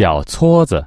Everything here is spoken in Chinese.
小撮子。